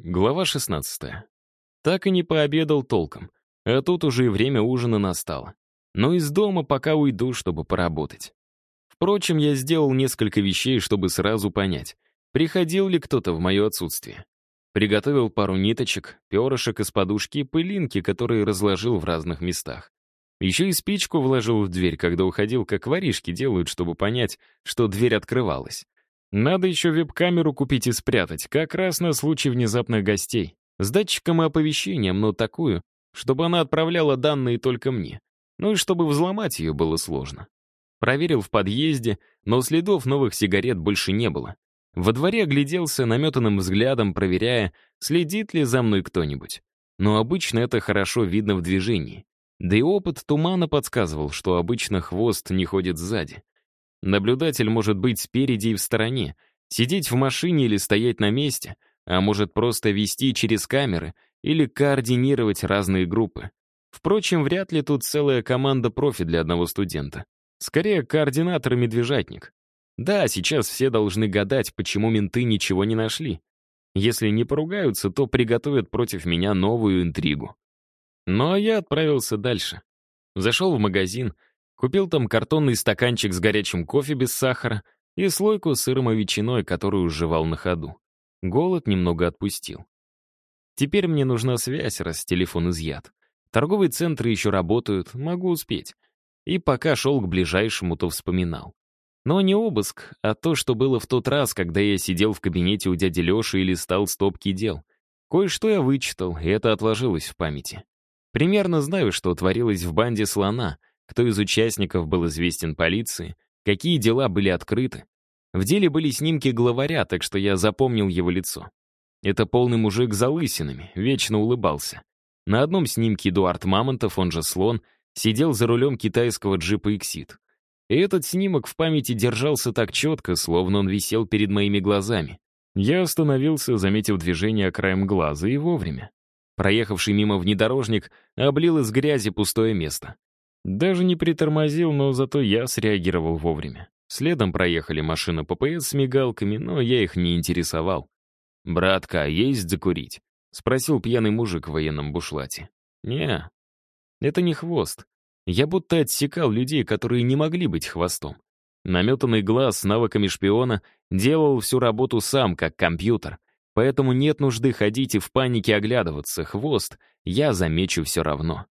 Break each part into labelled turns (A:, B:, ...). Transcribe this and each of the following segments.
A: Глава 16. Так и не пообедал толком, а тут уже и время ужина настало. Но из дома пока уйду, чтобы поработать. Впрочем, я сделал несколько вещей, чтобы сразу понять, приходил ли кто-то в мое отсутствие. Приготовил пару ниточек, перышек из подушки и пылинки, которые разложил в разных местах. Еще и спичку вложил в дверь, когда уходил, как воришки делают, чтобы понять, что дверь открывалась. Надо еще веб-камеру купить и спрятать, как раз на случай внезапных гостей. С датчиком и оповещением, но такую, чтобы она отправляла данные только мне. Ну и чтобы взломать ее было сложно. Проверил в подъезде, но следов новых сигарет больше не было. Во дворе огляделся наметанным взглядом, проверяя, следит ли за мной кто-нибудь. Но обычно это хорошо видно в движении. Да и опыт тумана подсказывал, что обычно хвост не ходит сзади. Наблюдатель может быть спереди и в стороне, сидеть в машине или стоять на месте, а может просто вести через камеры или координировать разные группы. Впрочем, вряд ли тут целая команда профи для одного студента. Скорее, координатор и медвежатник. Да, сейчас все должны гадать, почему менты ничего не нашли. Если не поругаются, то приготовят против меня новую интригу. Но я отправился дальше. Зашел в магазин, Купил там картонный стаканчик с горячим кофе без сахара и слойку с сыром и ветчиной, которую жевал на ходу. Голод немного отпустил. Теперь мне нужна связь, раз телефон изъят. Торговые центры еще работают, могу успеть. И пока шел к ближайшему, то вспоминал. Но не обыск, а то, что было в тот раз, когда я сидел в кабинете у дяди Леши и листал стопки дел. Кое-что я вычитал, и это отложилось в памяти. Примерно знаю, что творилось в банде слона, кто из участников был известен полиции, какие дела были открыты. В деле были снимки главаря, так что я запомнил его лицо. Это полный мужик с залысинами, вечно улыбался. На одном снимке Эдуард Мамонтов, он же Слон, сидел за рулем китайского джипа «Иксид». И этот снимок в памяти держался так четко, словно он висел перед моими глазами. Я остановился, заметив движение краем глаза, и вовремя. Проехавший мимо внедорожник облил из грязи пустое место. Даже не притормозил, но зато я среагировал вовремя. Следом проехали машины ППС с мигалками, но я их не интересовал. «Братка, есть закурить?» — спросил пьяный мужик в военном бушлате. не это не хвост. Я будто отсекал людей, которые не могли быть хвостом. Наметанный глаз с навыками шпиона делал всю работу сам, как компьютер. Поэтому нет нужды ходить и в панике оглядываться. Хвост я замечу все равно.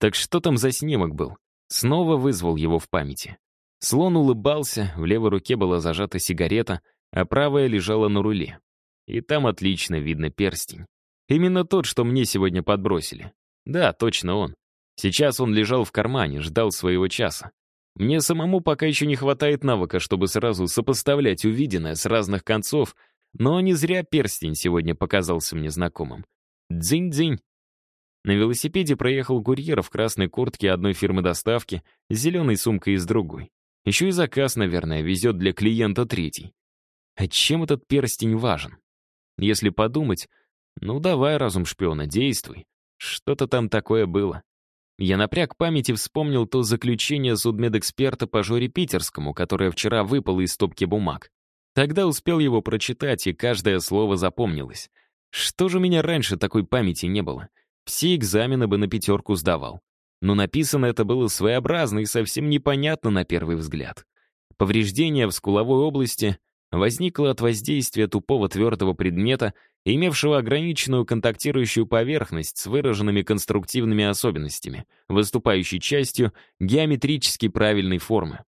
A: Так что там за снимок был? Снова вызвал его в памяти. Слон улыбался, в левой руке была зажата сигарета, а правая лежала на руле. И там отлично видно перстень. Именно тот, что мне сегодня подбросили. Да, точно он. Сейчас он лежал в кармане, ждал своего часа. Мне самому пока еще не хватает навыка, чтобы сразу сопоставлять увиденное с разных концов, но не зря перстень сегодня показался мне знакомым. Дзынь-дзынь. На велосипеде проехал курьер в красной куртке одной фирмы доставки с зеленой сумкой из другой. Еще и заказ, наверное, везет для клиента третий. А чем этот перстень важен? Если подумать, ну давай, разум шпиона, действуй. Что-то там такое было. Я напряг память и вспомнил то заключение судмедэксперта по Жоре Питерскому, которое вчера выпало из стопки бумаг. Тогда успел его прочитать, и каждое слово запомнилось. Что же у меня раньше такой памяти не было? Все экзамены бы на пятерку сдавал. Но написано это было своеобразно и совсем непонятно на первый взгляд. Повреждение в скуловой области возникло от воздействия тупого твердого предмета, имевшего ограниченную контактирующую поверхность с выраженными конструктивными особенностями, выступающей частью геометрически правильной формы.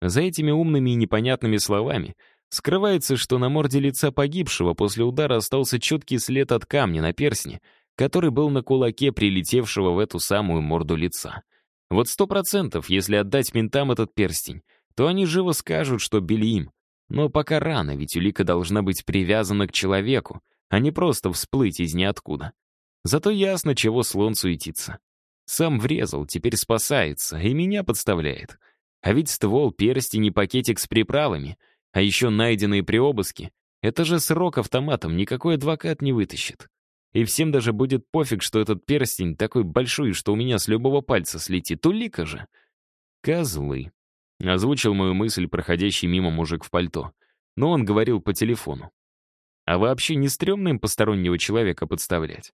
A: За этими умными и непонятными словами скрывается, что на морде лица погибшего после удара остался четкий след от камня на персне, который был на кулаке прилетевшего в эту самую морду лица. Вот сто процентов, если отдать ментам этот перстень, то они живо скажут, что били им. Но пока рано, ведь улика должна быть привязана к человеку, а не просто всплыть из ниоткуда. Зато ясно, чего слон суетится. Сам врезал, теперь спасается, и меня подставляет. А ведь ствол, перстень и пакетик с приправами, а еще найденные при обыске, это же срок автоматом никакой адвокат не вытащит. И всем даже будет пофиг, что этот перстень такой большой, что у меня с любого пальца слетит. Улика же. Козлы. Озвучил мою мысль проходящий мимо мужик в пальто. Но он говорил по телефону. А вообще не стрёмно им постороннего человека подставлять?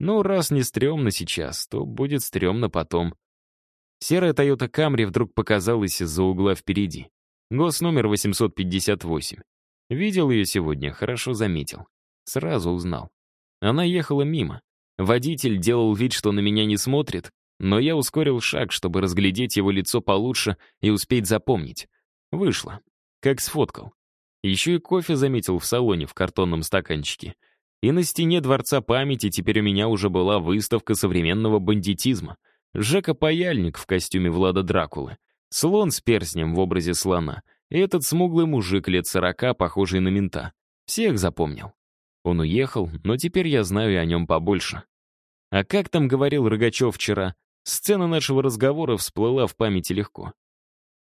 A: Ну, раз не стрёмно сейчас, то будет стрёмно потом. Серая Toyota Camry вдруг показалась из-за угла впереди. Гос номер 858. Видел ее сегодня, хорошо заметил. Сразу узнал. Она ехала мимо. Водитель делал вид, что на меня не смотрит, но я ускорил шаг, чтобы разглядеть его лицо получше и успеть запомнить. Вышло. Как сфоткал. Еще и кофе заметил в салоне в картонном стаканчике. И на стене Дворца памяти теперь у меня уже была выставка современного бандитизма. Жека Паяльник в костюме Влада Дракулы. Слон с перстнем в образе слона. И этот смуглый мужик лет сорока, похожий на мента. Всех запомнил. Он уехал, но теперь я знаю о нем побольше. А как там говорил Рогачев вчера, сцена нашего разговора всплыла в памяти легко.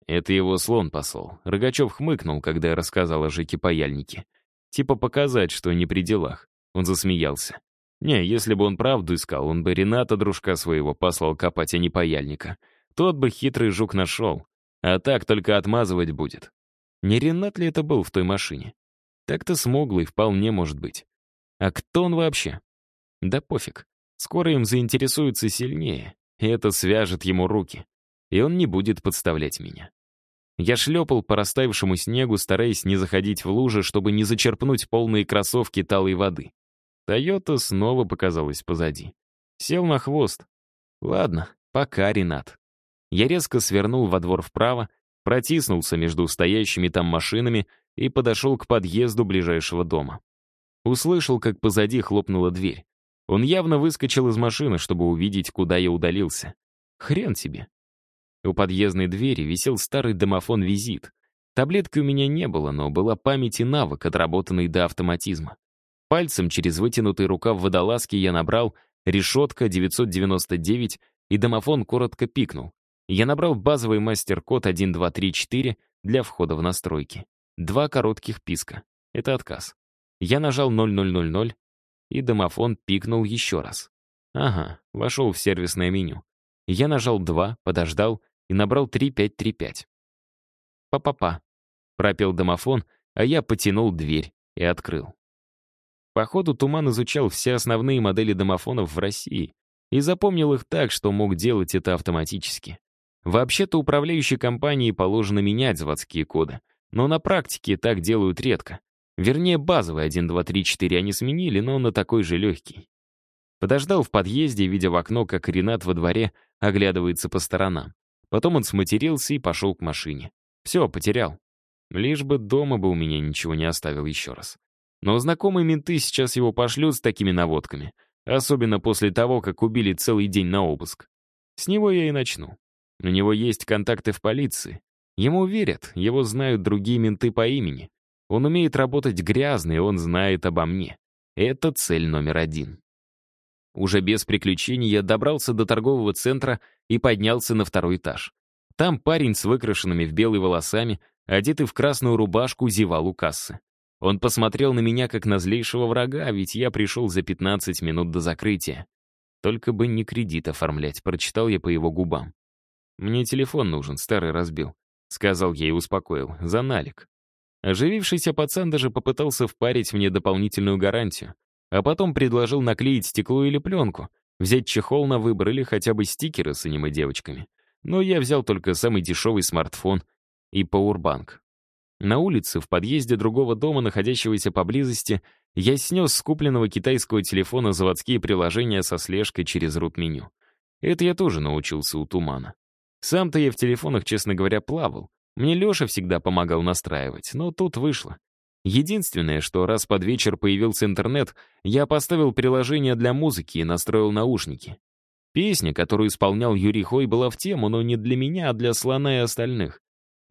A: Это его слон посол. Рогачев хмыкнул, когда я рассказал о Жеке Паяльнике. Типа показать, что не при делах. Он засмеялся. Не, если бы он правду искал, он бы Рената, дружка своего, послал копать, а не Паяльника. Тот бы хитрый жук нашел. А так только отмазывать будет. Не Ренат ли это был в той машине? Так-то смуглый, вполне может быть. А кто он вообще? Да пофиг. Скоро им заинтересуются сильнее, и это свяжет ему руки. И он не будет подставлять меня. Я шлепал по растаявшему снегу, стараясь не заходить в лужи, чтобы не зачерпнуть полные кроссовки талой воды. Тойота снова показалась позади. Сел на хвост. Ладно, пока, Ренат. Я резко свернул во двор вправо, протиснулся между стоящими там машинами и подошел к подъезду ближайшего дома. Услышал, как позади хлопнула дверь. Он явно выскочил из машины, чтобы увидеть, куда я удалился. Хрен тебе. У подъездной двери висел старый домофон «Визит». Таблетки у меня не было, но была память и навык, отработанный до автоматизма. Пальцем через вытянутый рукав водолазки я набрал «решетка 999» и домофон коротко пикнул. Я набрал базовый мастер-код 1234 для входа в настройки. Два коротких писка. Это отказ. Я нажал 0000, и домофон пикнул еще раз. Ага, вошел в сервисное меню. Я нажал 2, подождал и набрал 3535. «Па-па-па», — пропел домофон, а я потянул дверь и открыл. Походу, Туман изучал все основные модели домофонов в России и запомнил их так, что мог делать это автоматически. Вообще-то управляющей компании положено менять заводские коды, но на практике так делают редко. Вернее, базовый 1, 2, 3, 4 они сменили, но на такой же легкий. Подождал в подъезде, видя в окно, как Ренат во дворе оглядывается по сторонам. Потом он сматерился и пошел к машине. Все, потерял. Лишь бы дома бы у меня ничего не оставил еще раз. Но знакомые менты сейчас его пошлют с такими наводками. Особенно после того, как убили целый день на обыск. С него я и начну. У него есть контакты в полиции. Ему верят, его знают другие менты по имени. Он умеет работать грязно, и он знает обо мне. Это цель номер один. Уже без приключений я добрался до торгового центра и поднялся на второй этаж. Там парень с выкрашенными в белые волосами, одетый в красную рубашку, зевал у кассы. Он посмотрел на меня как на злейшего врага, ведь я пришел за 15 минут до закрытия. Только бы не кредит оформлять, прочитал я по его губам. «Мне телефон нужен, старый разбил», — сказал я и успокоил. «За налик». Оживившийся пацан даже попытался впарить мне дополнительную гарантию, а потом предложил наклеить стекло или пленку, взять чехол на выбор или хотя бы стикеры с аниме-девочками. Но я взял только самый дешевый смартфон и пауэрбанк. На улице, в подъезде другого дома, находящегося поблизости, я снес с купленного китайского телефона заводские приложения со слежкой через рут-меню. Это я тоже научился у Тумана. Сам-то я в телефонах, честно говоря, плавал, мне Леша всегда помогал настраивать, но тут вышло. Единственное, что раз под вечер появился интернет, я поставил приложение для музыки и настроил наушники. Песня, которую исполнял Юрий Хой, была в тему, но не для меня, а для слона и остальных.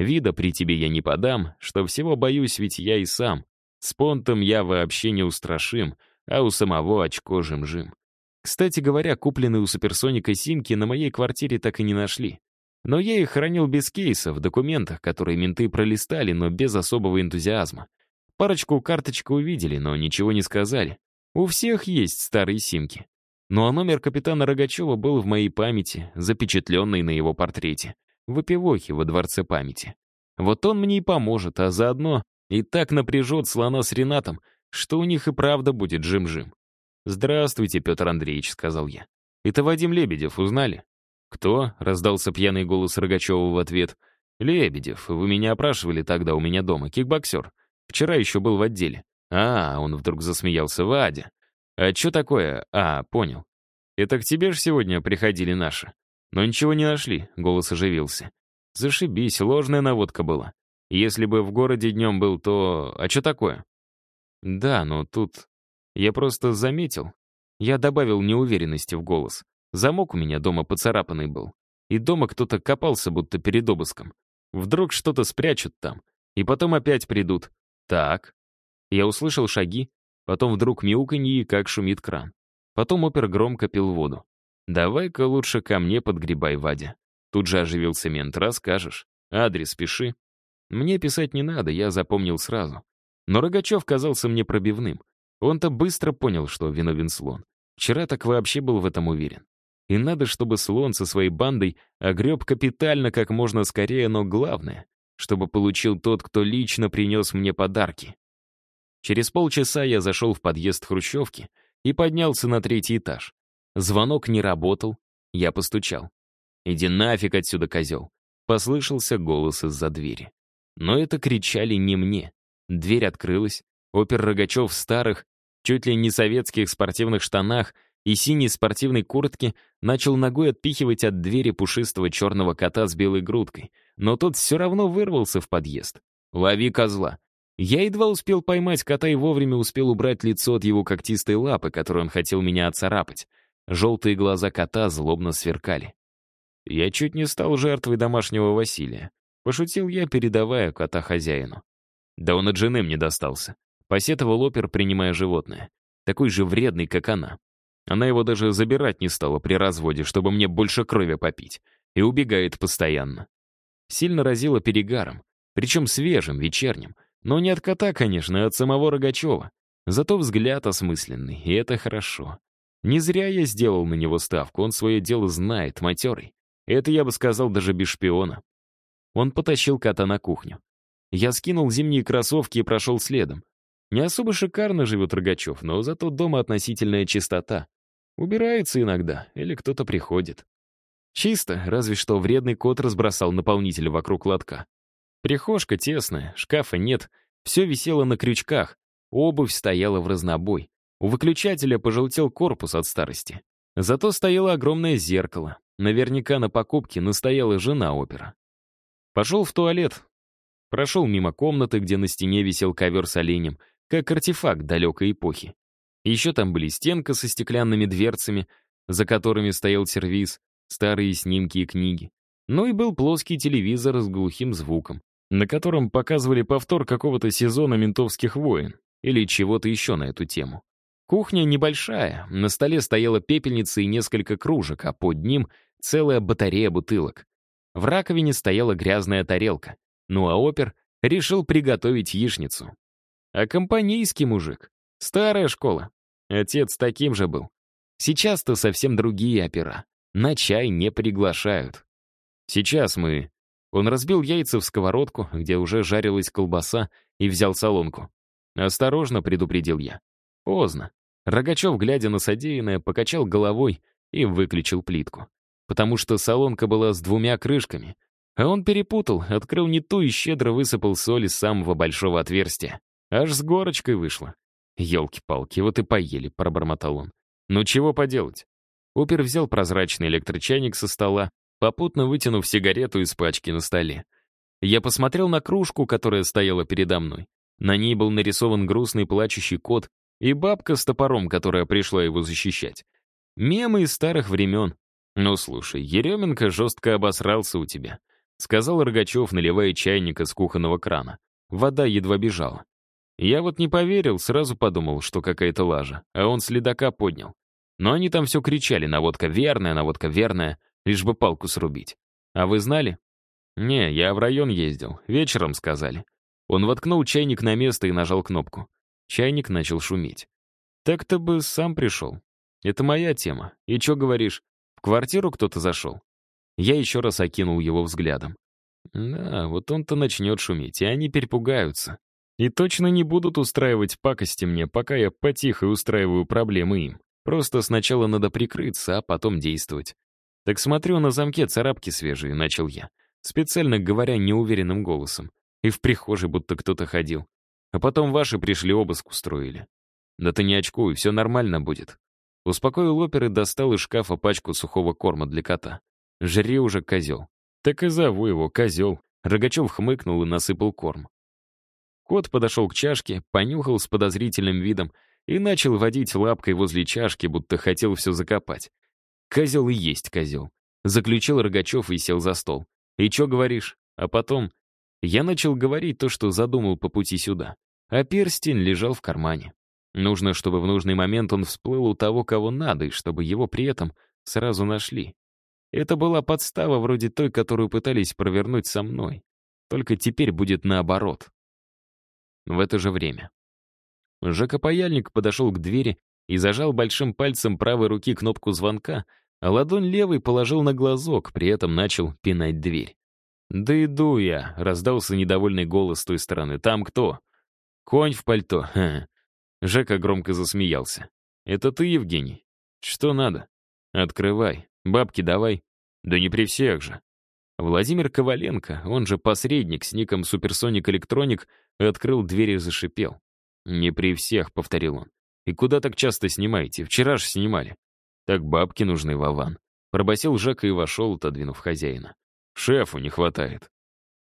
A: Вида при тебе я не подам, что всего боюсь, ведь я и сам. С понтом я вообще не устрашим, а у самого очко жим-жим. Кстати говоря, купленные у суперсоника симки на моей квартире так и не нашли. Но я их хранил без кейса, в документах, которые менты пролистали, но без особого энтузиазма. Парочку карточек увидели, но ничего не сказали. У всех есть старые симки. Ну а номер капитана Рогачева был в моей памяти, запечатленный на его портрете. В опивохе во дворце памяти. Вот он мне и поможет, а заодно и так напряжет слона с Ренатом, что у них и правда будет жим-жим. «Здравствуйте, Петр Андреевич», — сказал я. «Это Вадим Лебедев, узнали?» «Кто?» — раздался пьяный голос Рогачева в ответ. «Лебедев, вы меня опрашивали тогда у меня дома, кикбоксер. Вчера еще был в отделе». «А, он вдруг засмеялся, Вадя. А что такое? А, понял. Это к тебе ж сегодня приходили наши. Но ничего не нашли», — голос оживился. «Зашибись, ложная наводка была. Если бы в городе днем был, то... А что такое?» «Да, но тут я просто заметил. Я добавил неуверенности в голос. Замок у меня дома поцарапанный был. И дома кто-то копался, будто перед обыском. Вдруг что-то спрячут там. И потом опять придут. Так. Я услышал шаги, потом вдруг мяуканье, как шумит кран. Потом опер громко пил воду. «Давай-ка лучше ко мне подгребай, Вадя». Тут же оживился мент, расскажешь. Адрес пиши. Мне писать не надо, я запомнил сразу. Но Рогачев казался мне пробивным. Он-то быстро понял, что виновен слон. Вчера так вообще был в этом уверен. И надо, чтобы слон со своей бандой огреб капитально как можно скорее, но главное, чтобы получил тот, кто лично принес мне подарки. Через полчаса я зашел в подъезд Хрущевки и поднялся на третий этаж. Звонок не работал, я постучал. «Иди нафиг отсюда, козел!» Послышался голос из-за двери. Но это кричали не мне. Дверь открылась, опер Рогачев в старых, чуть ли не советских спортивных штанах и синей спортивной куртке начал ногой отпихивать от двери пушистого черного кота с белой грудкой, но тот все равно вырвался в подъезд. «Лови козла!» Я едва успел поймать кота и вовремя успел убрать лицо от его когтистой лапы, которой он хотел меня отцарапать. Желтые глаза кота злобно сверкали. Я чуть не стал жертвой домашнего Василия. Пошутил я, передавая кота хозяину. Да он от жены мне достался. Посетовал опер, принимая животное. Такой же вредный, как она. Она его даже забирать не стала при разводе, чтобы мне больше крови попить. И убегает постоянно. Сильно разило перегаром. Причем свежим, вечерним. Но не от кота, конечно, а от самого Рогачева. Зато взгляд осмысленный, и это хорошо. Не зря я сделал на него ставку, он свое дело знает, матерый. Это я бы сказал даже без шпиона. Он потащил кота на кухню. Я скинул зимние кроссовки и прошел следом. Не особо шикарно живет Рогачев, но зато дома относительная чистота. Убирается иногда, или кто-то приходит. Чисто, разве что вредный кот разбросал наполнитель вокруг лотка. Прихожка тесная, шкафа нет, все висело на крючках, обувь стояла в разнобой. У выключателя пожелтел корпус от старости. Зато стояло огромное зеркало. Наверняка на покупке настояла жена опера. Пошел в туалет. Прошел мимо комнаты, где на стене висел ковер с оленем, как артефакт далекой эпохи. Еще там были стенка со стеклянными дверцами, за которыми стоял сервиз, старые снимки и книги. Ну и был плоский телевизор с глухим звуком, на котором показывали повтор какого-то сезона «Ментовских войн» или чего-то еще на эту тему. Кухня небольшая, на столе стояла пепельница и несколько кружек, а под ним целая батарея бутылок. В раковине стояла грязная тарелка. Ну а опер решил приготовить яичницу. А компанейский мужик. Старая школа. Отец таким же был. Сейчас-то совсем другие опера. На чай не приглашают. Сейчас мы... Он разбил яйца в сковородку, где уже жарилась колбаса, и взял солонку. «Осторожно», — предупредил я. Поздно. Рогачев, глядя на содеянное, покачал головой и выключил плитку. Потому что солонка была с двумя крышками, а он перепутал, открыл не ту и щедро высыпал соль из самого большого отверстия. Аж с горочкой вышло. «Елки-палки, вот и поели», — пробормотал он. «Ну чего поделать?» Опер взял прозрачный электрочайник со стола, попутно вытянув сигарету из пачки на столе. Я посмотрел на кружку, которая стояла передо мной. На ней был нарисован грустный плачущий кот и бабка с топором, которая пришла его защищать. Мемы из старых времен. Ну слушай, Еременко жестко обосрался у тебя. — сказал Рогачев, наливая чайник из кухонного крана. Вода едва бежала. Я вот не поверил, сразу подумал, что какая-то лажа, а он следака поднял. Но они там все кричали, наводка верная, наводка верная, лишь бы палку срубить. А вы знали? Не, я в район ездил, вечером сказали. Он воткнул чайник на место и нажал кнопку. Чайник начал шуметь. Так-то бы сам пришел. Это моя тема. И что говоришь, в квартиру кто-то зашел? Я еще раз окинул его взглядом. Да, вот он-то начнет шуметь, и они перепугаются. И точно не будут устраивать пакости мне, пока я потихо устраиваю проблемы им. Просто сначала надо прикрыться, а потом действовать. Так смотрю, на замке царапки свежие, начал я, специально говоря неуверенным голосом. И в прихожей будто кто-то ходил. А потом ваши пришли обыск устроили. Да ты не очкуй, все нормально будет. Успокоил опер и достал из шкафа пачку сухого корма для кота. Жри уже, козел. Так и зову его, козел. Рогачев хмыкнул и насыпал корм. Кот подошел к чашке, понюхал с подозрительным видом и начал водить лапкой возле чашки, будто хотел все закопать. Козел и есть козел. Заключил Рогачев и сел за стол. «И чё говоришь?» А потом... Я начал говорить то, что задумал по пути сюда. А перстень лежал в кармане. Нужно, чтобы в нужный момент он всплыл у того, кого надо, и чтобы его при этом сразу нашли. Это была подстава вроде той, которую пытались провернуть со мной. Только теперь будет наоборот. В это же время. Жека Паяльник подошел к двери и зажал большим пальцем правой руки кнопку звонка, а ладонь левой положил на глазок, при этом начал пинать дверь. «Да иду я», — раздался недовольный голос с той стороны. «Там кто?» «Конь в пальто. Ха. Жека громко засмеялся. «Это ты, Евгений? Что надо? Открывай. Бабки давай. Да не при всех же». Владимир Коваленко, он же посредник с ником Суперсоник Электроник, открыл дверь и зашипел. «Не при всех», — повторил он. «И куда так часто снимаете? Вчера же снимали». «Так бабки нужны, Вован». Пробасил Жека и вошел, отодвинув хозяина. «Шефу не хватает».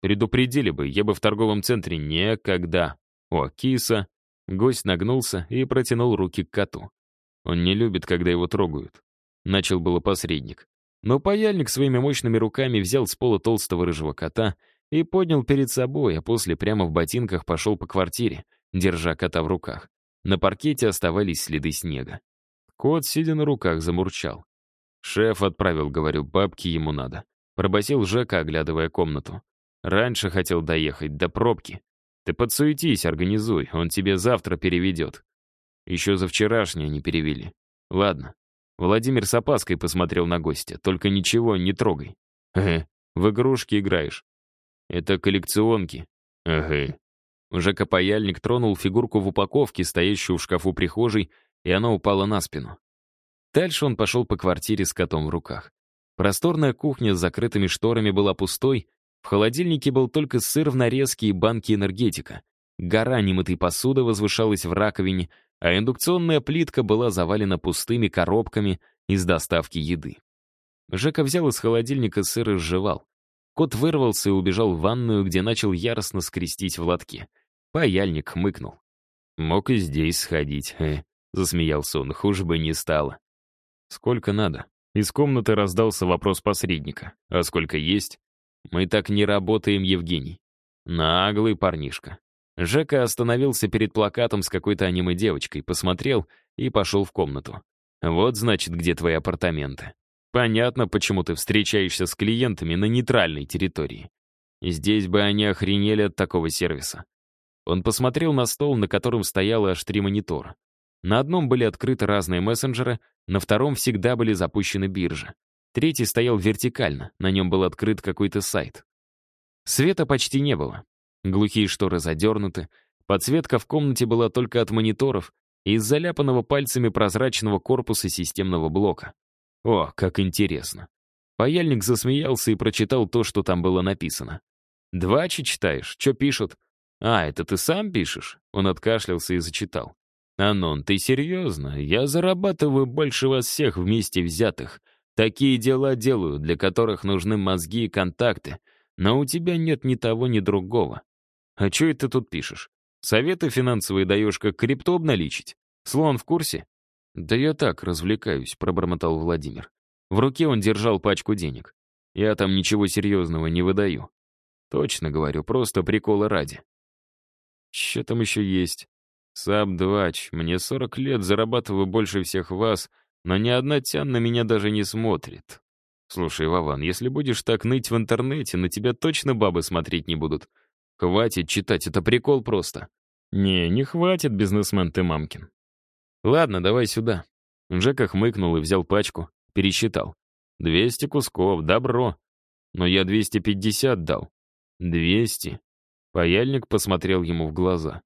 A: «Предупредили бы, я бы в торговом центре никогда». «О, киса, Гость нагнулся и протянул руки к коту. Он не любит, когда его трогают. Начал было посредник. Но паяльник своими мощными руками взял с пола толстого рыжего кота и поднял перед собой, а после прямо в ботинках пошел по квартире, держа кота в руках. На паркете оставались следы снега. Кот, сидя на руках, замурчал. «Шеф отправил, говорю, бабки ему надо». Пробасил Жека, оглядывая комнату. «Раньше хотел доехать, до пробки. Ты подсуетись, организуй, он тебе завтра переведет. Еще за вчерашнее не перевели. Ладно. Владимир с опаской посмотрел на гостя. Только ничего не трогай. Ага. В игрушки играешь. Это коллекционки. Ага. Уже копаяльник тронул фигурку в упаковке, стоящую в шкафу прихожей, и она упала на спину. Дальше он пошел по квартире с котом в руках. Просторная кухня с закрытыми шторами была пустой, в холодильнике был только сыр в нарезке и банки энергетика. Гора немытой посуды возвышалась в раковине, а индукционная плитка была завалена пустыми коробками из доставки еды. Жека взял из холодильника сыр и сживал. Кот вырвался и убежал в ванную, где начал яростно скрестить в лотке. Паяльник хмыкнул. «Мог и здесь сходить, э», — засмеялся он, хуже бы не стало. «Сколько надо?» Из комнаты раздался вопрос посредника. «А сколько есть?» Мы так не работаем, Евгений. Наглый парнишка. Жека остановился перед плакатом с какой-то аниме-девочкой, посмотрел и пошел в комнату. Вот, значит, где твои апартаменты. Понятно, почему ты встречаешься с клиентами на нейтральной территории. Здесь бы они охренели от такого сервиса. Он посмотрел на стол, на котором стояло аж три монитора. На одном были открыты разные мессенджеры, на втором всегда были запущены биржи. Третий стоял вертикально, на нем был открыт какой-то сайт. Света почти не было. Глухие шторы задернуты, подсветка в комнате была только от мониторов и из заляпанного пальцами прозрачного корпуса системного блока. О, как интересно. Паяльник засмеялся и прочитал то, что там было написано. «Двачи читаешь? Что пишут?» «А, это ты сам пишешь?» Он откашлялся и зачитал. «Анон, ты серьезно? Я зарабатываю больше вас всех вместе взятых. Такие дела делаю, для которых нужны мозги и контакты, но у тебя нет ни того, ни другого. А что это тут пишешь? Советы финансовые даешь, как крипту обналичить? Слон в курсе? Да я так развлекаюсь, пробормотал Владимир. В руке он держал пачку денег. Я там ничего серьезного не выдаю. Точно говорю, просто прикола ради. Что там еще есть? Саб-двач, мне 40 лет, зарабатываю больше всех вас — но ни одна тян на меня даже не смотрит. Слушай, Вован, если будешь так ныть в интернете, на тебя точно бабы смотреть не будут. Хватит читать, это прикол просто. Не, не хватит, бизнесмен ты мамкин. Ладно, давай сюда. Джека хмыкнул и взял пачку, пересчитал. Двести кусков, добро. Но я двести пятьдесят дал. Двести. Паяльник посмотрел ему в глаза.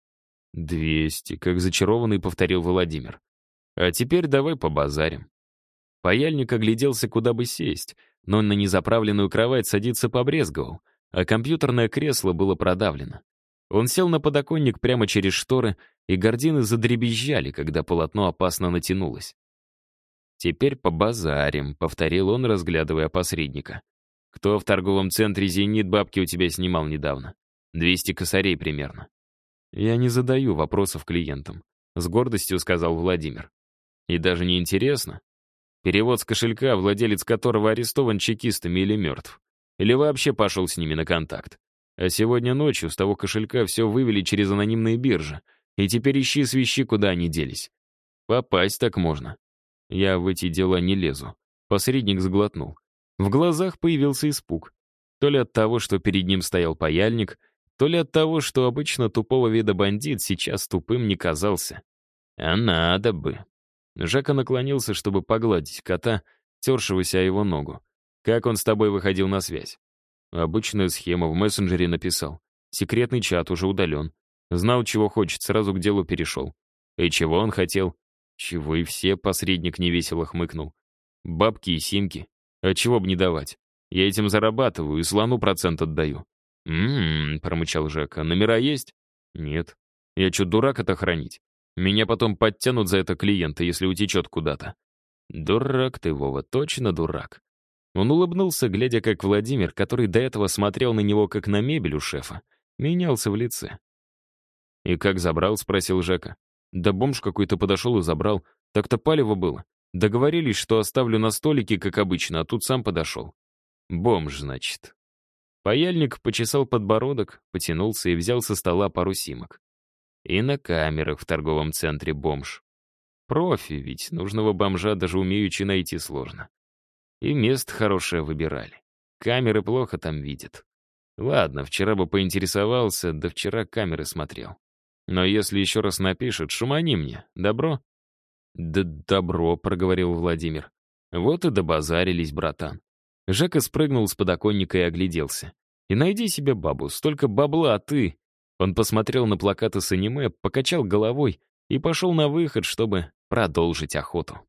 A: «Двести», — как зачарованный повторил Владимир. «А теперь давай побазарим». Паяльник огляделся, куда бы сесть, но на незаправленную кровать садиться побрезговал, а компьютерное кресло было продавлено. Он сел на подоконник прямо через шторы, и гардины задребезжали, когда полотно опасно натянулось. «Теперь побазарим», — повторил он, разглядывая посредника. «Кто в торговом центре «Зенит» бабки у тебя снимал недавно? Двести косарей примерно». «Я не задаю вопросов клиентам», — с гордостью сказал Владимир. «И даже не интересно, перевод с кошелька, владелец которого арестован чекистами или мертв. Или вообще пошел с ними на контакт. А сегодня ночью с того кошелька все вывели через анонимные биржи, и теперь ищи свищи, куда они делись. Попасть так можно. Я в эти дела не лезу. Посредник сглотнул. В глазах появился испуг. То ли от того, что перед ним стоял паяльник, то ли от того, что обычно тупого вида бандит сейчас тупым не казался. А надо бы. Жака наклонился, чтобы погладить кота, тершегося о его ногу. «Как он с тобой выходил на связь?» Обычную схему в мессенджере написал. Секретный чат уже удален. Знал, чего хочет, сразу к делу перешел. И чего он хотел? Чего и все, посредник невесело хмыкнул. Бабки и симки. А чего бы не давать? Я этим зарабатываю и слону процент отдаю. «М-м-м», промычал Жека, «номера есть?» «Нет». «Я что, дурак это хранить? Меня потом подтянут за это клиента, если утечет куда-то». «Дурак ты, Вова, точно дурак». Он улыбнулся, глядя, как Владимир, который до этого смотрел на него как на мебель у шефа, менялся в лице. «И как забрал?» — спросил Жека. Да бомж какой-то подошел и забрал. Так-то палево было. Договорились, что оставлю на столике, как обычно, а тут сам подошел. Бомж, значит. Паяльник почесал подбородок, потянулся и взял со стола пару симок. И на камерах в торговом центре бомж. Профи, ведь нужного бомжа даже умеючи найти сложно. И место хорошее выбирали. Камеры плохо там видят. Ладно, вчера бы поинтересовался, да вчера камеры смотрел. Но если еще раз напишет, шумани мне. Добро?» «Да добро», — проговорил Владимир. «Вот и добазарились, братан». Жека спрыгнул с подоконника и огляделся. «И найди себе бабу, столько бабла, а ты...» Он посмотрел на плакаты с аниме, покачал головой и пошел на выход, чтобы продолжить охоту.